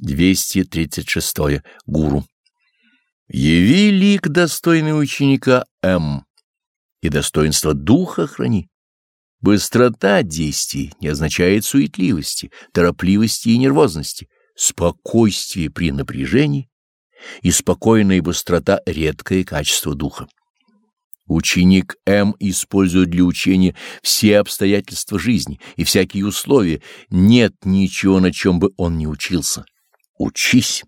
236. Гуру. Яви лик достойный ученика М. И достоинство духа храни. Быстрота действий не означает суетливости, торопливости и нервозности, спокойствие при напряжении и спокойная быстрота — редкое качество духа. Ученик М использует для учения все обстоятельства жизни и всякие условия. Нет ничего, на чем бы он не учился. Учись.